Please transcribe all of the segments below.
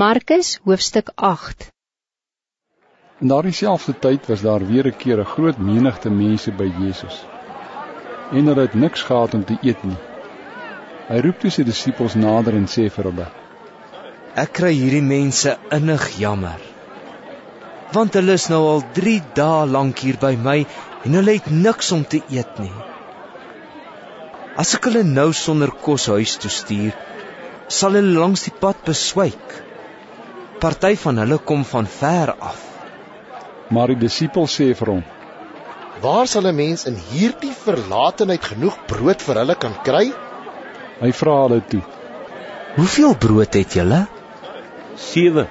Markus hoofstuk 8 In daardie selfde tyd was daar weer 'n keer 'n groot menigte mense by Jesus. En hulle het niks gehad om te eet nie. Hy roep toe sy disippels nader en sê vir hulle: Ek kry hierdie mense innig jammer. Want hulle is nou al 3 dae lank hier by my en hulle het niks om te eet nie. As ek hulle nou sonder kos huis toe stuur, sal hulle langs die pad beswyk. Party van hulle kom van ver af. Maar die disipel sê vir hom: Waar sal 'n mens in hierdie verlatenheid genoeg brood vir hulle kan kry? Hy vra hulle toe: Hoeveel brood het julle? 7.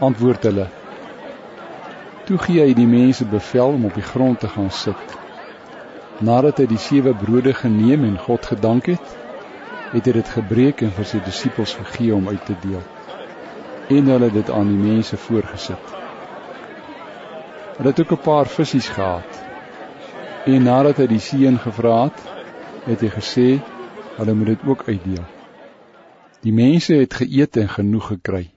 Antwoord hulle. Toe gee hy die mense bevel om op die grond te gaan sit. Nadat hy die sewe brode geneem en God gedank het, het hy dit gebreek en vir sy disippels gegee om uit te deel en hulle dit aan die mense voorgesit. Hulle het ook 'n paar visse gehad. En nadat hy die seun gevra het, het hy gesê hulle moet dit ook uitdeel. Die mense het geëet en genoeg gekry.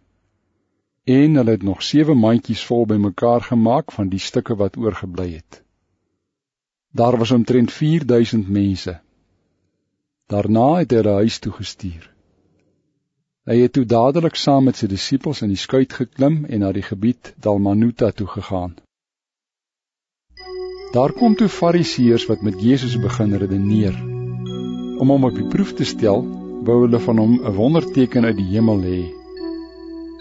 En hulle het nog 7 mandjies vol bymekaar gemaak van die stukke wat oorgebly het. Daar was omtrent 4000 mense. Daarna het hy hulle huis toe gestuur. Hy het toe dadelik saam met sy disippels in die skuit geklim en na die gebied Dalmanuta toe gegaan. Daar kom toe Fariseërs wat met Jesus begin redeneer. Om hom op die proef te stel, wou hulle van hom 'n wonderteken uit die hemel hê.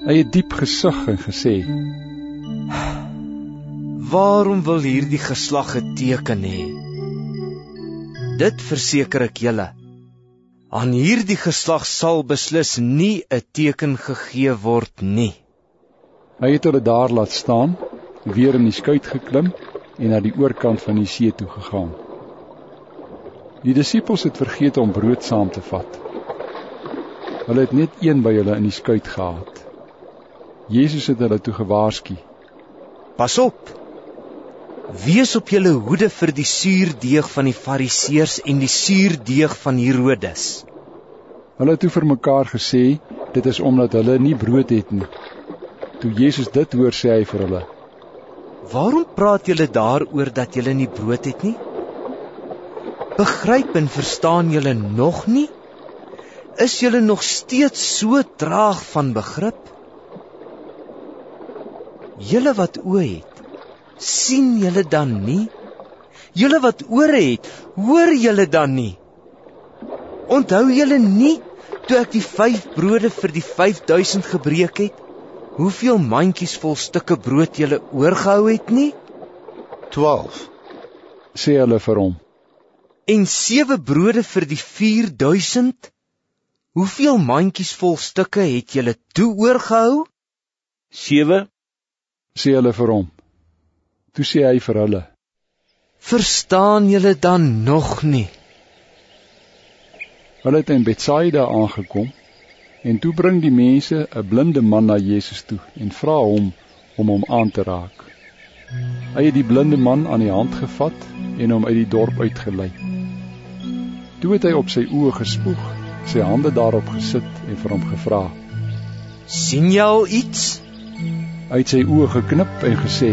Hy het diep gesug en gesê: "Waarom wil hierdie geslag 'n teken hê? Dit verseker ek julle, Aan hierdie geslag sal beslis nie 'n teken gegee word nie. Hy het hulle daar laat staan, weer in die skuit geklim en na die oorkant van die see toe gegaan. Die disippels het vergeet om brood saam te vat. Hulle het net een by hulle in die skuit gehad. Jesus het hulle toe gewaarsku. Pas op. Wees op julle hoede vir die suurdeeg van die Fariseërs en die suurdeeg van Herodes. Hulle het toe vir mekaar gesê, dit is omdat hulle nie brood het nie. Toe Jesus dit hoor, sê hy vir hulle: "Waarom praat julle daaroor dat julle nie brood het nie? Begryp en verstaan julle nog nie? Is julle nog steeds so traag van begrip? Julle wat oë het, sien julle dan nie? Julle wat ore het, hoor julle dan nie? Onthou julle nie toe ek die 5 brode vir die 5000 gebreek het? Hoeveel mandjies vol stukke brood julle oorgehou het nie? 12 sê hulle vir hom. En 7 brode vir die 4000? Hoeveel mandjies vol stukke het julle toe oorgehou? 7 sê hulle vir hom. Toe sê hy vir hulle: "Verstaan julle dan nog nie?" Hulle het in Betsaida aangekom en toe bring die mense 'n blinde man na Jesus toe en vra hom om hom aan te raak. Hy het die blinde man aan die hand gevat en hom uit die dorp uitgelei. Toe het hy op sy oë gespoeg, sy hande daarop gesit en vir hom gevra: "Sien jy al iets?" Hy het sy oë geknip en gesê: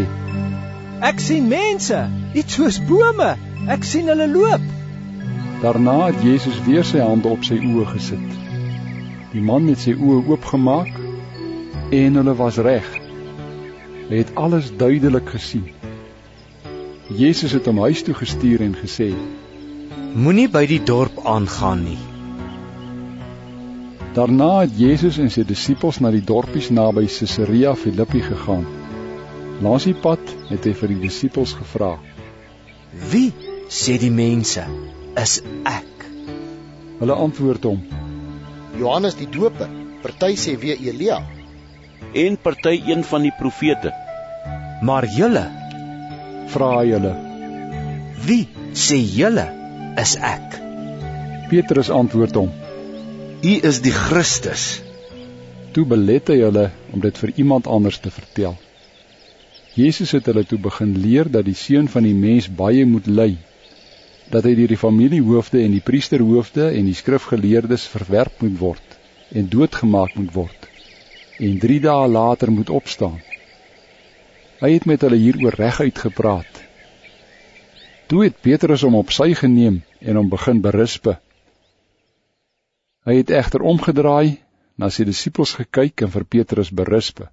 Ek sien mense, iets soos bome. Ek sien hulle loop. Daarna het Jesus weer sy hande op sy oë gesit. Die man het sy oë oopgemaak en hulle was reg. Hy het alles duidelik gesien. Jesus het hom huis toe gestuur en gesê: Moenie by die dorp aangaan nie. Daarna het Jesus en sy disippels na die dorpies naby Caesarea Philippi gegaan. Langs die pad het hy vir die disippels gevra: "Wie sê die mense is ek?" Hulle antwoord hom: "Johannes die Doper, party sê weer Elia, en party een van die profete." "Maar julle?" vra hy hulle: "Wie sê julle is ek?" Petrus antwoord hom: "U is die Christus." Toe belet hy hulle om dit vir iemand anders te vertel. Jesus het hulle toe begin leer dat die seun van die mens baie moet ly, dat hy deur die familiehoofde en die priesterhoofde en die skrifgeleerdes verwerp moet word en doodgemaak moet word en 3 dae later moet opstaan. Hy het met hulle hieroor reguit gepraat. Toe het Petrus hom op sy geneem en hom begin berispe. Hy het egter omgedraai, na sy disippels gekyk en vir Petrus berispe.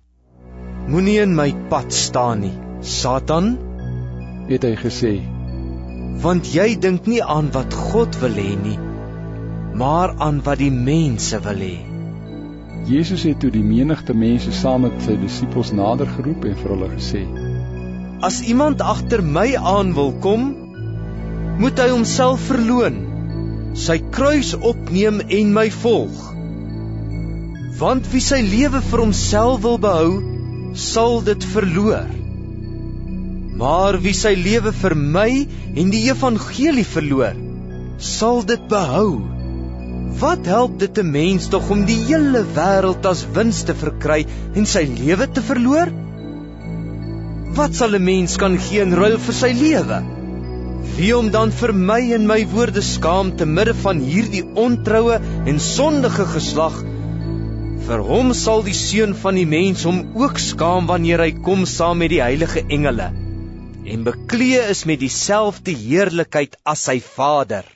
Moenie in my pad staan nie, Satan, het hy gesê. Want jy dink nie aan wat God wil hê nie, maar aan wat die mense wil hê. Jesus het toe die menigte mense saam met sy disippels nader geroep en vir hulle gesê: As iemand agter my aan wil kom, moet hy homself verloën, sy kruis opneem en my volg. Want wie sy lewe vir homself wil behou, sal dit verloor. Maar wie sy lewe vir my en die evangelie verloor, sal dit behou. Wat help dit 'n mens tog om die hele wêreld as wins te verkry en sy lewe te verloor? Wat sal 'n mens kan gee in ruil vir sy lewe? Wie om dan vir my en my woorde skaam te midde van hierdie ontroue en sondige geslag? Vir hom sal die seun van die mens hom ook skaam wanneer hy kom saam met die heilige engele en bekleë is met dieselfde heerlikheid as sy Vader.